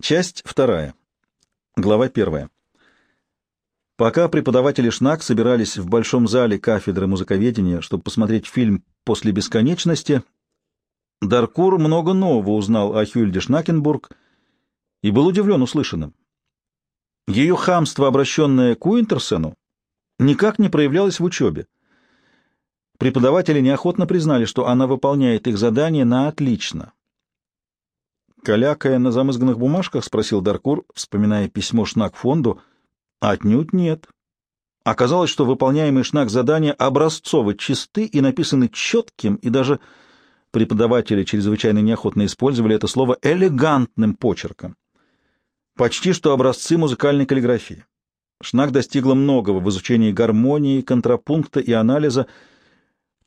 Часть вторая. Глава первая. Пока преподаватели Шнак собирались в большом зале кафедры музыковедения, чтобы посмотреть фильм «После бесконечности», Даркур много нового узнал о Хюльде Шнакенбург и был удивлен услышанным. Ее хамство, обращенное к Уинтерсену, никак не проявлялось в учебе. Преподаватели неохотно признали, что она выполняет их задание на отлично. «Калякая на замызганных бумажках?» — спросил Даркур, вспоминая письмо Шнак фонду. «Отнюдь нет». Оказалось, что выполняемые Шнак задания образцово чисты и написаны четким, и даже преподаватели чрезвычайно неохотно использовали это слово элегантным почерком. Почти что образцы музыкальной каллиграфии. Шнак достигла многого в изучении гармонии, контрапункта и анализа,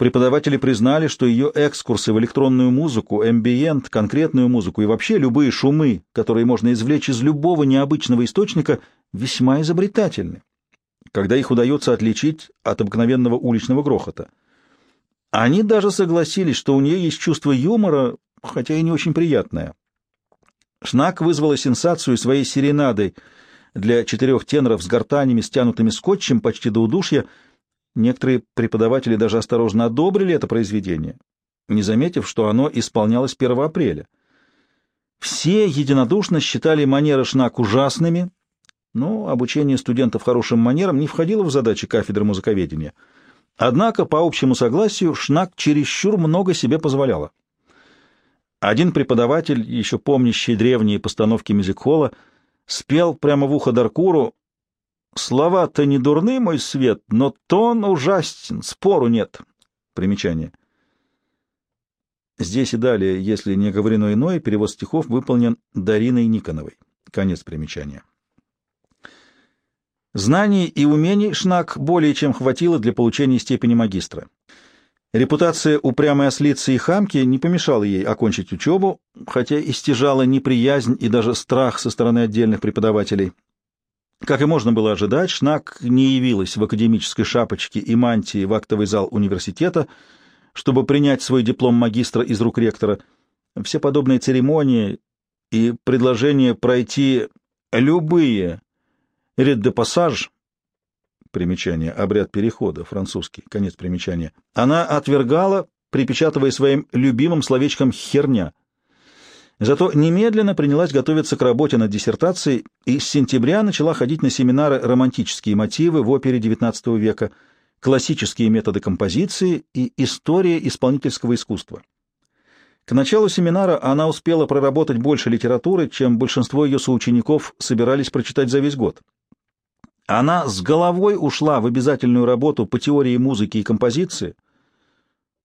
Преподаватели признали, что ее экскурсы в электронную музыку, эмбиент, конкретную музыку и вообще любые шумы, которые можно извлечь из любого необычного источника, весьма изобретательны, когда их удается отличить от обыкновенного уличного грохота. Они даже согласились, что у нее есть чувство юмора, хотя и не очень приятное. Шнак вызвала сенсацию своей серенадой для четырех теноров с гортанями, стянутыми скотчем почти до удушья, Некоторые преподаватели даже осторожно одобрили это произведение, не заметив, что оно исполнялось 1 апреля. Все единодушно считали манеры Шнак ужасными, но обучение студентов хорошим манерам не входило в задачи кафедры музыковедения. Однако, по общему согласию, Шнак чересчур много себе позволяла. Один преподаватель, еще помнящий древние постановки мюзик-холла, спел прямо в ухо Даркуру Слова-то не дурны, мой свет, но тон ужасен, спору нет. Примечание. Здесь и далее, если не говорено иное, перевод стихов выполнен Дариной Никоновой. Конец примечания. Знаний и умений Шнак более чем хватило для получения степени магистра. Репутация упрямой ослицы и хамки не помешала ей окончить учебу, хотя и стяжала неприязнь и даже страх со стороны отдельных преподавателей. Как и можно было ожидать, Шнак не явилась в академической шапочке и мантии в актовый зал университета, чтобы принять свой диплом магистра из рук ректора. Все подобные церемонии и предложения пройти любые ред де пассаж примечание, обряд перехода, французский, конец примечания, она отвергала, припечатывая своим любимым словечком «херня». Зато немедленно принялась готовиться к работе над диссертацией и с сентября начала ходить на семинары «Романтические мотивы в опере XIX века», «Классические методы композиции» и «История исполнительского искусства». К началу семинара она успела проработать больше литературы, чем большинство ее соучеников собирались прочитать за весь год. Она с головой ушла в обязательную работу по теории музыки и композиции.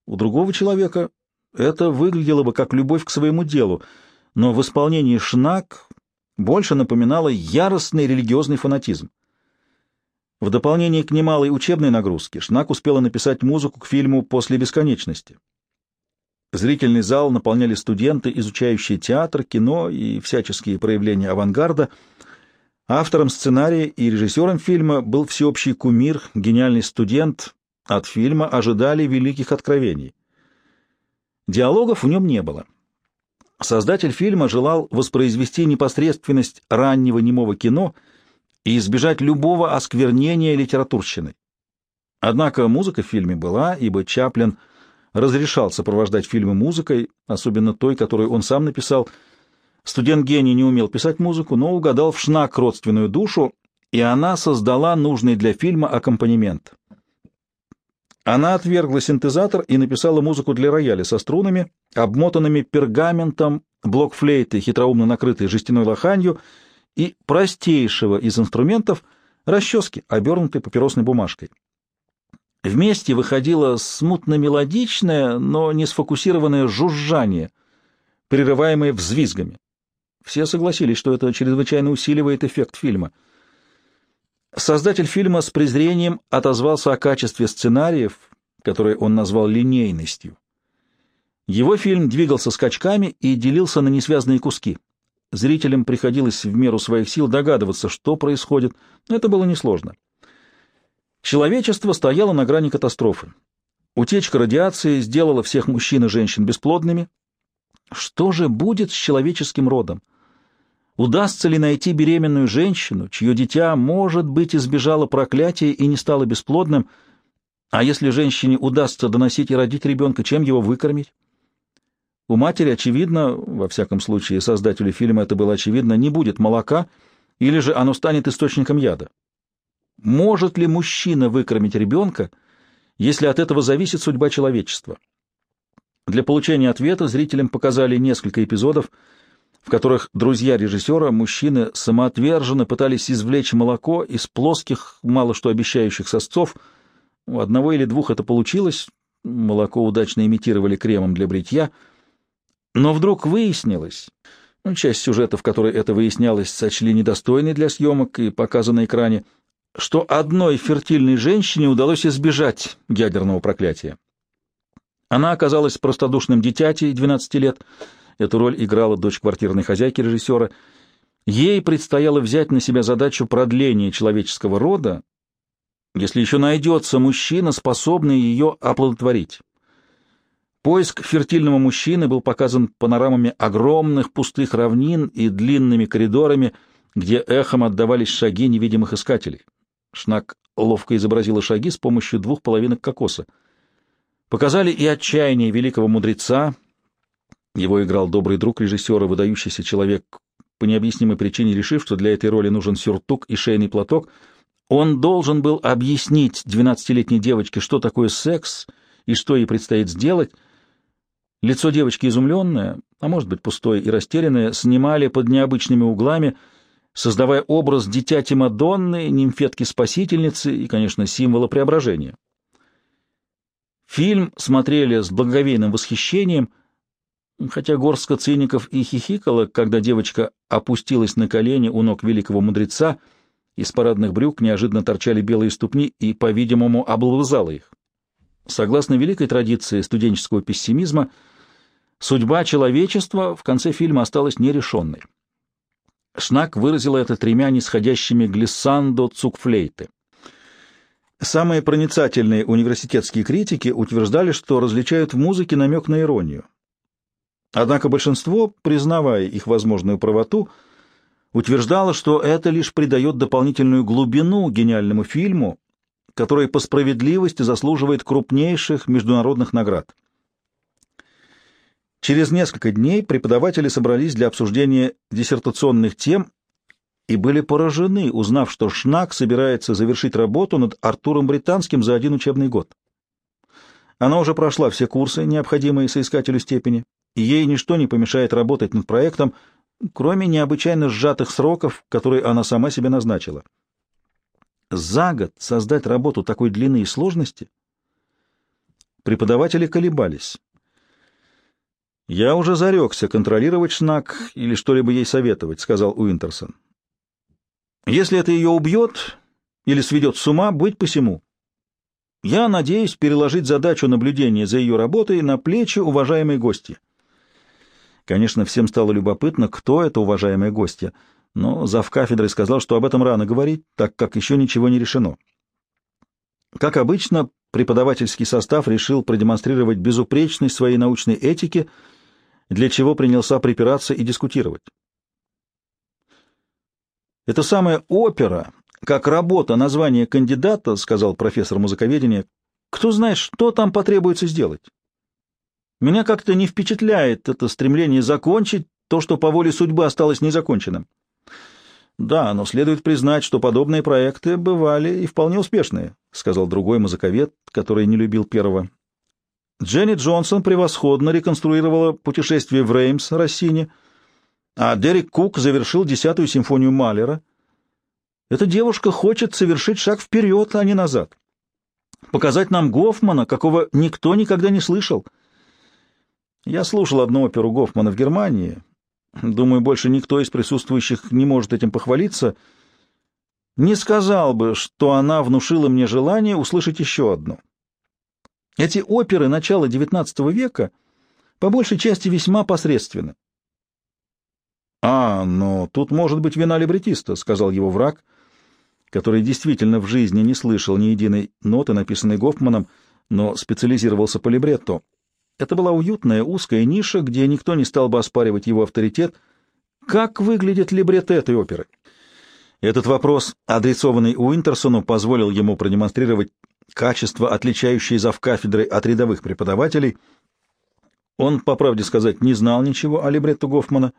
У другого человека это выглядело бы как любовь к своему делу — но в исполнении Шнак больше напоминало яростный религиозный фанатизм. В дополнение к немалой учебной нагрузке Шнак успела написать музыку к фильму «После бесконечности». Зрительный зал наполняли студенты, изучающие театр, кино и всяческие проявления авангарда. Автором сценария и режиссером фильма был всеобщий кумир, гениальный студент. От фильма ожидали великих откровений. Диалогов в нем не было. Создатель фильма желал воспроизвести непосредственность раннего немого кино и избежать любого осквернения литературщины. Однако музыка в фильме была, ибо Чаплин разрешал сопровождать фильмы музыкой, особенно той, которую он сам написал. Студент-гений не умел писать музыку, но угадал в шнак родственную душу, и она создала нужный для фильма аккомпанемент. Она отвергла синтезатор и написала музыку для рояля со струнами, обмотанными пергаментом, блок-флейты, хитроумно накрытой жестяной лоханью, и простейшего из инструментов — расчески, обернутой папиросной бумажкой. Вместе выходило смутно-мелодичное, но не сфокусированное жужжание, прерываемое взвизгами. Все согласились, что это чрезвычайно усиливает эффект фильма — Создатель фильма с презрением отозвался о качестве сценариев, которые он назвал линейностью. Его фильм двигался скачками и делился на несвязные куски. Зрителям приходилось в меру своих сил догадываться, что происходит. Это было несложно. Человечество стояло на грани катастрофы. Утечка радиации сделала всех мужчин и женщин бесплодными. Что же будет с человеческим родом? Удастся ли найти беременную женщину, чье дитя, может быть, избежало проклятия и не стало бесплодным, а если женщине удастся доносить и родить ребенка, чем его выкормить? У матери, очевидно, во всяком случае создателю фильма это было очевидно, не будет молока, или же оно станет источником яда. Может ли мужчина выкормить ребенка, если от этого зависит судьба человечества? Для получения ответа зрителям показали несколько эпизодов, в которых друзья режиссера, мужчины, самоотверженно пытались извлечь молоко из плоских, мало что обещающих сосцов. У одного или двух это получилось, молоко удачно имитировали кремом для бритья, но вдруг выяснилось, ну, часть сюжета, в которой это выяснялось, сочли недостойной для съемок и показа на экране, что одной фертильной женщине удалось избежать ядерного проклятия. Она оказалась простодушным дитятей 12 лет, Эту роль играла дочь квартирной хозяйки режиссера. Ей предстояло взять на себя задачу продления человеческого рода, если еще найдется мужчина, способный ее оплодотворить. Поиск фертильного мужчины был показан панорамами огромных пустых равнин и длинными коридорами, где эхом отдавались шаги невидимых искателей. Шнак ловко изобразила шаги с помощью двух половинок кокоса. Показали и отчаяние великого мудреца, его играл добрый друг режиссера, выдающийся человек, по необъяснимой причине решив, что для этой роли нужен сюртук и шейный платок. Он должен был объяснить двенадцатилетней девочке, что такое секс и что ей предстоит сделать. Лицо девочки изумленное, а может быть пустое и растерянное, снимали под необычными углами, создавая образ дитяти Мадонны, нимфетки-спасительницы и, конечно, символа преображения. Фильм смотрели с благоговейным восхищением — хотя горстка циников и хихикала, когда девочка опустилась на колени у ног великого мудреца, из парадных брюк неожиданно торчали белые ступни и, по-видимому, облузала их. Согласно великой традиции студенческого пессимизма, судьба человечества в конце фильма осталась нерешенной. Шнак выразила это тремя нисходящими глиссандо цукфлейты. Самые проницательные университетские критики утверждали, что различают в музыке намек на иронию. Однако большинство, признавая их возможную правоту, утверждало, что это лишь придает дополнительную глубину гениальному фильму, который по справедливости заслуживает крупнейших международных наград. Через несколько дней преподаватели собрались для обсуждения диссертационных тем и были поражены, узнав, что Шнак собирается завершить работу над Артуром Британским за один учебный год. Она уже прошла все курсы, необходимые соискателю степени, ей ничто не помешает работать над проектом, кроме необычайно сжатых сроков, которые она сама себе назначила. За год создать работу такой длины и сложности? Преподаватели колебались. «Я уже зарекся контролировать Шнак или что-либо ей советовать», — сказал Уинтерсон. «Если это ее убьет или сведет с ума, быть посему. Я надеюсь переложить задачу наблюдения за ее работой на плечи уважаемой гости». Конечно, всем стало любопытно, кто это уважаемые гостья, но зав кафедрой сказал, что об этом рано говорить, так как еще ничего не решено. Как обычно, преподавательский состав решил продемонстрировать безупречность своей научной этики, для чего принялся припираться и дискутировать. «Это самая опера, как работа, название кандидата», — сказал профессор музыковедения. «Кто знает, что там потребуется сделать? Меня как-то не впечатляет это стремление закончить то, что по воле судьбы осталось незаконченным. Да, но следует признать, что подобные проекты бывали и вполне успешные, сказал другой музыковед, который не любил первого. Дженни Джонсон превосходно реконструировала путешествие в Реймс Россини, а Дерек Кук завершил десятую симфонию Малера. Эта девушка хочет совершить шаг вперед, а не назад. Показать нам Гофмана, какого никто никогда не слышал — я слушал одну оперу Гофмана в Германии. Думаю, больше никто из присутствующих не может этим похвалиться. Не сказал бы, что она внушила мне желание услышать еще одну. Эти оперы начала XIX века по большей части весьма посредственны. «А, но тут может быть вина либретиста», — сказал его враг, который действительно в жизни не слышал ни единой ноты, написанной Гофманом, но специализировался по либретто. Это была уютная узкая ниша, где никто не стал бы оспаривать его авторитет. Как выглядит либретто этой оперы? Этот вопрос, адресованный Уинтерсону, позволил ему продемонстрировать качество, отличающее завкафедры от рядовых преподавателей. Он, по правде сказать, не знал ничего о либретто Гофмана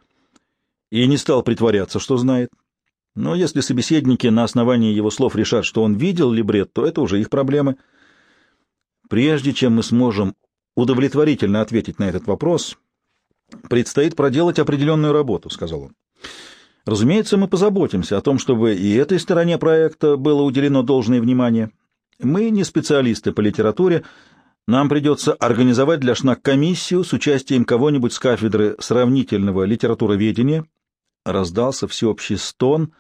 и не стал притворяться, что знает. Но если собеседники на основании его слов решат, что он видел либретто, то это уже их проблемы. Прежде чем мы сможем удовлетворительно ответить на этот вопрос, предстоит проделать определенную работу, — сказал он. Разумеется, мы позаботимся о том, чтобы и этой стороне проекта было уделено должное внимание. Мы не специалисты по литературе, нам придется организовать для ШНАК комиссию с участием кого-нибудь с кафедры сравнительного литературоведения. Раздался всеобщий стон.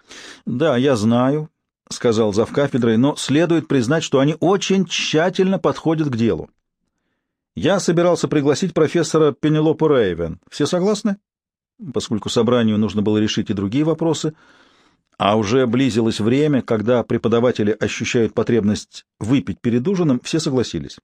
«Да, я знаю», — сказал зав кафедрой, — «но следует признать, что они очень тщательно подходят к делу. Я собирался пригласить профессора Пенелопу Рейвен. Все согласны?» Поскольку собранию нужно было решить и другие вопросы, а уже близилось время, когда преподаватели ощущают потребность выпить перед ужином, все согласились.